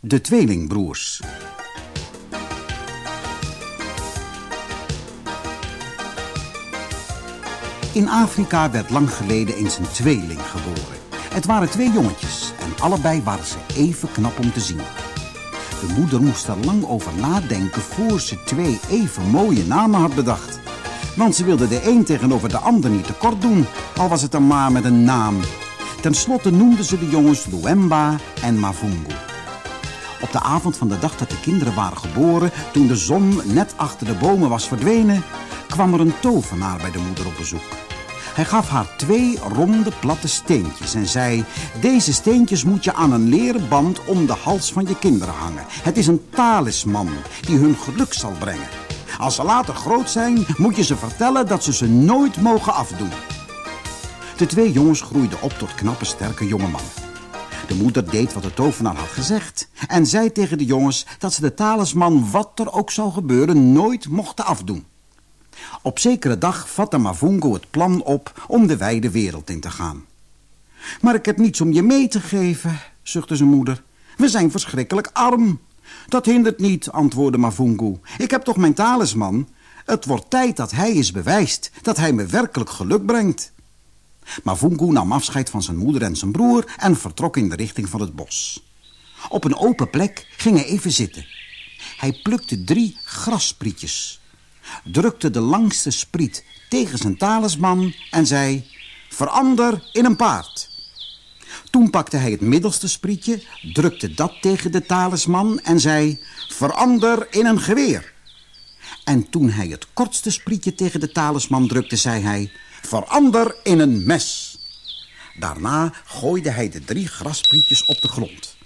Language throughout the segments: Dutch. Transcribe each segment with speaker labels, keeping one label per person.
Speaker 1: De tweelingbroers. In Afrika werd lang geleden eens een tweeling geboren. Het waren twee jongetjes en allebei waren ze even knap om te zien. De moeder moest er lang over nadenken voor ze twee even mooie namen had bedacht. Want ze wilde de een tegenover de ander niet tekort doen, al was het dan maar met een naam. Ten slotte noemden ze de jongens Luemba en Mavungu. Op de avond van de dag dat de kinderen waren geboren, toen de zon net achter de bomen was verdwenen, kwam er een tovenaar bij de moeder op bezoek. Hij gaf haar twee ronde platte steentjes en zei... Deze steentjes moet je aan een leren band om de hals van je kinderen hangen. Het is een talisman die hun geluk zal brengen. Als ze later groot zijn, moet je ze vertellen dat ze ze nooit mogen afdoen. De twee jongens groeiden op tot knappe, sterke jonge mannen. De moeder deed wat de tovenaar had gezegd en zei tegen de jongens dat ze de talisman, wat er ook zou gebeuren, nooit mochten afdoen. Op zekere dag vatte Mavungo het plan op om de wijde wereld in te gaan. Maar ik heb niets om je mee te geven, zuchtte zijn moeder. We zijn verschrikkelijk arm. Dat hindert niet, antwoordde Mavungo. Ik heb toch mijn talisman? Het wordt tijd dat hij is bewijst dat hij me werkelijk geluk brengt. Mavungo nam afscheid van zijn moeder en zijn broer en vertrok in de richting van het bos. Op een open plek ging hij even zitten. Hij plukte drie grasprietjes drukte de langste spriet tegen zijn talisman en zei... Verander in een paard. Toen pakte hij het middelste sprietje, drukte dat tegen de talisman en zei... Verander in een geweer. En toen hij het kortste sprietje tegen de talisman drukte, zei hij... Verander in een mes. Daarna gooide hij de drie grasprietjes op de grond.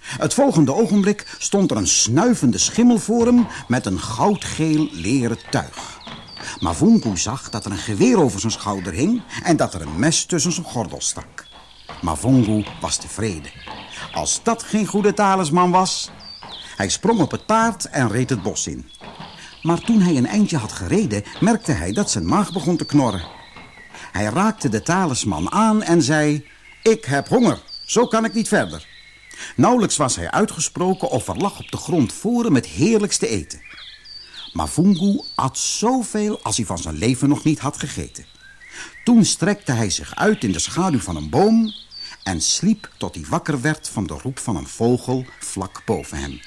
Speaker 1: Het volgende ogenblik stond er een snuivende schimmel voor hem met een goudgeel leren tuig. Mavungu zag dat er een geweer over zijn schouder hing en dat er een mes tussen zijn gordel stak. Mavungu was tevreden. Als dat geen goede talisman was... Hij sprong op het paard en reed het bos in. Maar toen hij een eindje had gereden, merkte hij dat zijn maag begon te knorren. Hij raakte de talisman aan en zei... Ik heb honger, zo kan ik niet verder. Nauwelijks was hij uitgesproken of er lag op de grond voor hem het heerlijkste eten. Mavungu at zoveel als hij van zijn leven nog niet had gegeten. Toen strekte hij zich uit in de schaduw van een boom... en sliep tot hij wakker werd van de roep van een vogel vlak boven hem.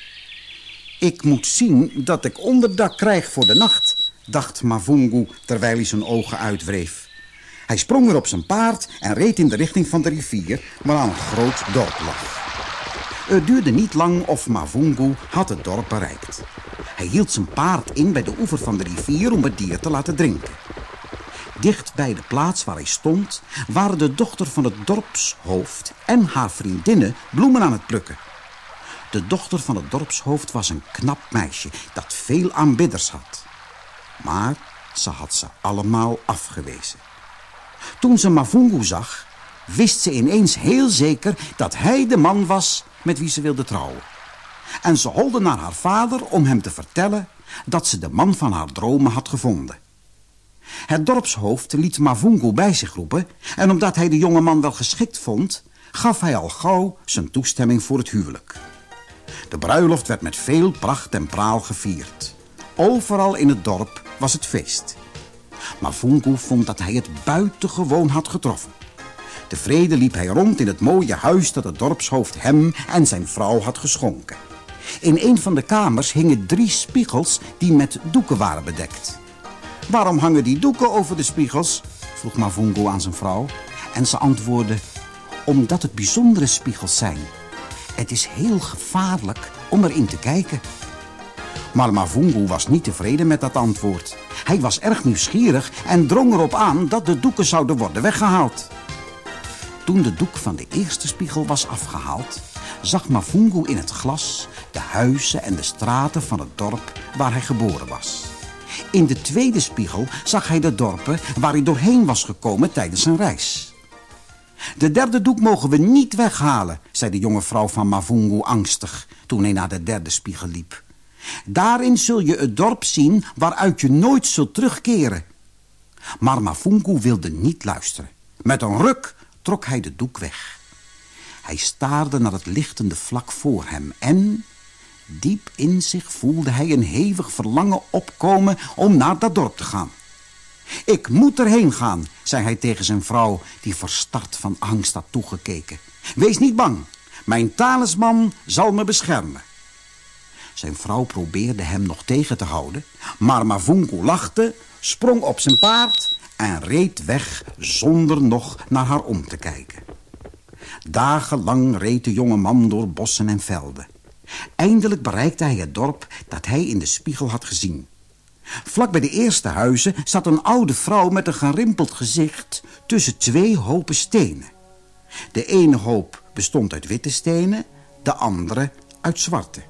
Speaker 1: Ik moet zien dat ik onderdak krijg voor de nacht, dacht Mavungu terwijl hij zijn ogen uitwreef. Hij sprong weer op zijn paard en reed in de richting van de rivier waaraan een groot dorp lag. Het duurde niet lang of Mavungu had het dorp bereikt. Hij hield zijn paard in bij de oever van de rivier om het dier te laten drinken. Dicht bij de plaats waar hij stond waren de dochter van het dorpshoofd en haar vriendinnen bloemen aan het plukken. De dochter van het dorpshoofd was een knap meisje dat veel aanbidders had. Maar ze had ze allemaal afgewezen. Toen ze Mavungu zag, wist ze ineens heel zeker dat hij de man was met wie ze wilde trouwen. En ze holde naar haar vader om hem te vertellen dat ze de man van haar dromen had gevonden. Het dorpshoofd liet Mavungu bij zich roepen en omdat hij de jonge man wel geschikt vond, gaf hij al gauw zijn toestemming voor het huwelijk. De bruiloft werd met veel pracht en praal gevierd. Overal in het dorp was het feest. Mavungu vond dat hij het buitengewoon had getroffen. Tevreden liep hij rond in het mooie huis dat het dorpshoofd hem en zijn vrouw had geschonken. In een van de kamers hingen drie spiegels die met doeken waren bedekt. Waarom hangen die doeken over de spiegels? vroeg Mavungo aan zijn vrouw. En ze antwoordde, omdat het bijzondere spiegels zijn. Het is heel gevaarlijk om erin te kijken. Maar Mavungo was niet tevreden met dat antwoord. Hij was erg nieuwsgierig en drong erop aan dat de doeken zouden worden weggehaald. Toen de doek van de eerste spiegel was afgehaald... zag Mavungu in het glas de huizen en de straten van het dorp waar hij geboren was. In de tweede spiegel zag hij de dorpen waar hij doorheen was gekomen tijdens zijn reis. De derde doek mogen we niet weghalen, zei de jonge vrouw van Mavungu angstig toen hij naar de derde spiegel liep. Daarin zul je het dorp zien waaruit je nooit zult terugkeren. Maar Mavungu wilde niet luisteren. Met een ruk trok hij de doek weg. Hij staarde naar het lichtende vlak voor hem en... diep in zich voelde hij een hevig verlangen opkomen om naar dat dorp te gaan. Ik moet erheen gaan, zei hij tegen zijn vrouw, die verstart van angst had toegekeken. Wees niet bang, mijn talisman zal me beschermen. Zijn vrouw probeerde hem nog tegen te houden, maar Mavungu lachte, sprong op zijn paard en reed weg zonder nog naar haar om te kijken. Dagenlang reed de jonge man door bossen en velden. Eindelijk bereikte hij het dorp dat hij in de spiegel had gezien. Vlak bij de eerste huizen zat een oude vrouw met een gerimpeld gezicht tussen twee hopen stenen. De ene hoop bestond uit witte stenen, de andere uit zwarte.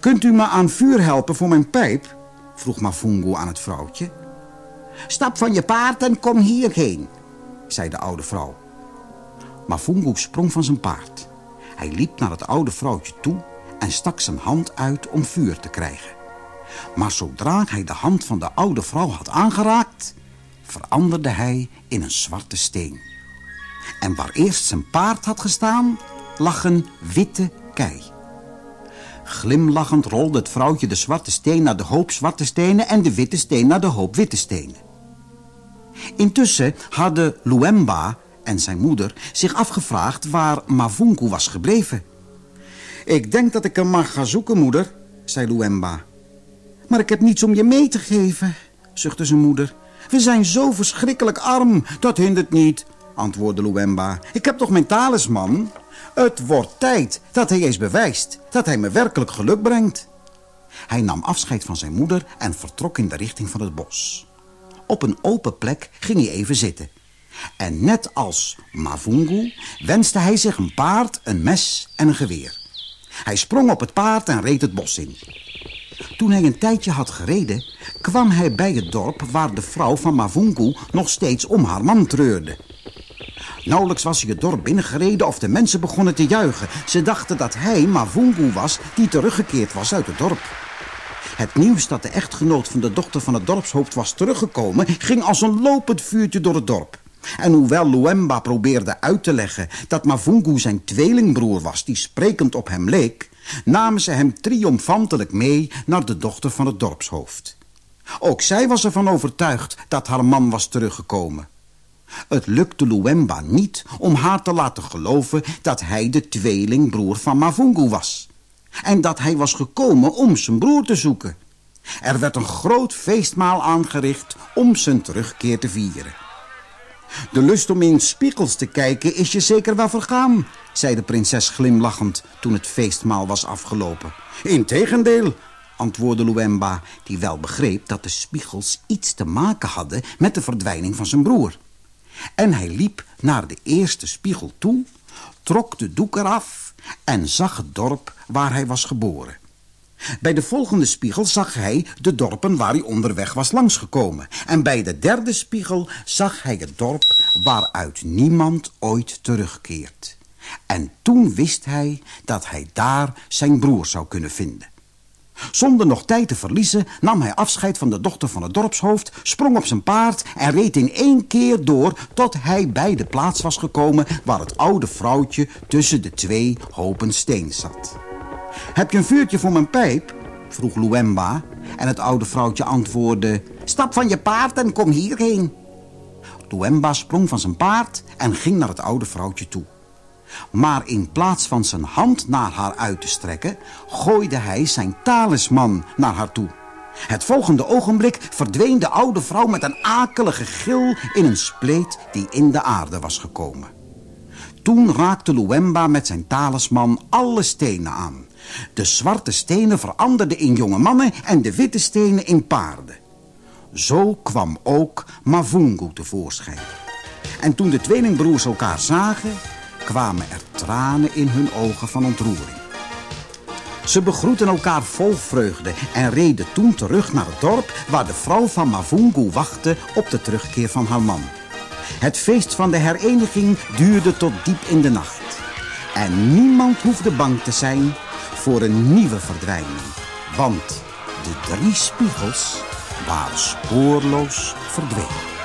Speaker 1: Kunt u me aan vuur helpen voor mijn pijp? vroeg Mafungu aan het vrouwtje. Stap van je paard en kom hierheen, zei de oude vrouw. Mafungu sprong van zijn paard. Hij liep naar het oude vrouwtje toe en stak zijn hand uit om vuur te krijgen. Maar zodra hij de hand van de oude vrouw had aangeraakt, veranderde hij in een zwarte steen. En waar eerst zijn paard had gestaan, lag een witte kei. Glimlachend rolde het vrouwtje de zwarte steen naar de hoop zwarte stenen en de witte steen naar de hoop witte stenen. Intussen hadden Luemba en zijn moeder zich afgevraagd waar Mavunku was gebleven. Ik denk dat ik hem mag gaan zoeken, moeder, zei Luemba. Maar ik heb niets om je mee te geven, zuchtte zijn moeder. We zijn zo verschrikkelijk arm, dat hindert niet, antwoordde Luemba. Ik heb toch mijn talisman? Het wordt tijd dat hij eens bewijst dat hij me werkelijk geluk brengt. Hij nam afscheid van zijn moeder en vertrok in de richting van het bos. Op een open plek ging hij even zitten. En net als Mavungu wenste hij zich een paard, een mes en een geweer. Hij sprong op het paard en reed het bos in. Toen hij een tijdje had gereden, kwam hij bij het dorp waar de vrouw van Mavungu nog steeds om haar man treurde. Nauwelijks was hij het dorp binnengereden of de mensen begonnen te juichen. Ze dachten dat hij Mavungu was die teruggekeerd was uit het dorp. Het nieuws dat de echtgenoot van de dochter van het dorpshoofd was teruggekomen... ging als een lopend vuurtje door het dorp. En hoewel Luemba probeerde uit te leggen dat Mavungu zijn tweelingbroer was... die sprekend op hem leek, namen ze hem triomfantelijk mee naar de dochter van het dorpshoofd. Ook zij was ervan overtuigd dat haar man was teruggekomen. Het lukte Luemba niet om haar te laten geloven dat hij de tweelingbroer van Mavungu was. En dat hij was gekomen om zijn broer te zoeken. Er werd een groot feestmaal aangericht om zijn terugkeer te vieren. De lust om in spiegels te kijken is je zeker wel vergaan, zei de prinses glimlachend toen het feestmaal was afgelopen. Integendeel, antwoordde Luemba, die wel begreep dat de spiegels iets te maken hadden met de verdwijning van zijn broer. En hij liep naar de eerste spiegel toe, trok de doek eraf en zag het dorp waar hij was geboren. Bij de volgende spiegel zag hij de dorpen waar hij onderweg was langsgekomen. En bij de derde spiegel zag hij het dorp waaruit niemand ooit terugkeert. En toen wist hij dat hij daar zijn broer zou kunnen vinden. Zonder nog tijd te verliezen nam hij afscheid van de dochter van het dorpshoofd, sprong op zijn paard en reed in één keer door tot hij bij de plaats was gekomen waar het oude vrouwtje tussen de twee hopen steen zat. Heb je een vuurtje voor mijn pijp? vroeg Luemba en het oude vrouwtje antwoordde, stap van je paard en kom hierheen. Luemba sprong van zijn paard en ging naar het oude vrouwtje toe. Maar in plaats van zijn hand naar haar uit te strekken, gooide hij zijn talisman naar haar toe. Het volgende ogenblik verdween de oude vrouw met een akelige gil in een spleet die in de aarde was gekomen. Toen raakte Luemba met zijn talisman alle stenen aan. De zwarte stenen veranderden in jonge mannen en de witte stenen in paarden. Zo kwam ook Mavungu tevoorschijn. En toen de tweelingbroers elkaar zagen, kwamen er tranen in hun ogen van ontroering. Ze begroeten elkaar vol vreugde en reden toen terug naar het dorp... waar de vrouw van Mavungu wachtte op de terugkeer van haar man. Het feest van de hereniging duurde tot diep in de nacht. En niemand hoefde bang te zijn voor een nieuwe verdwijning. Want de drie spiegels waren spoorloos verdwenen.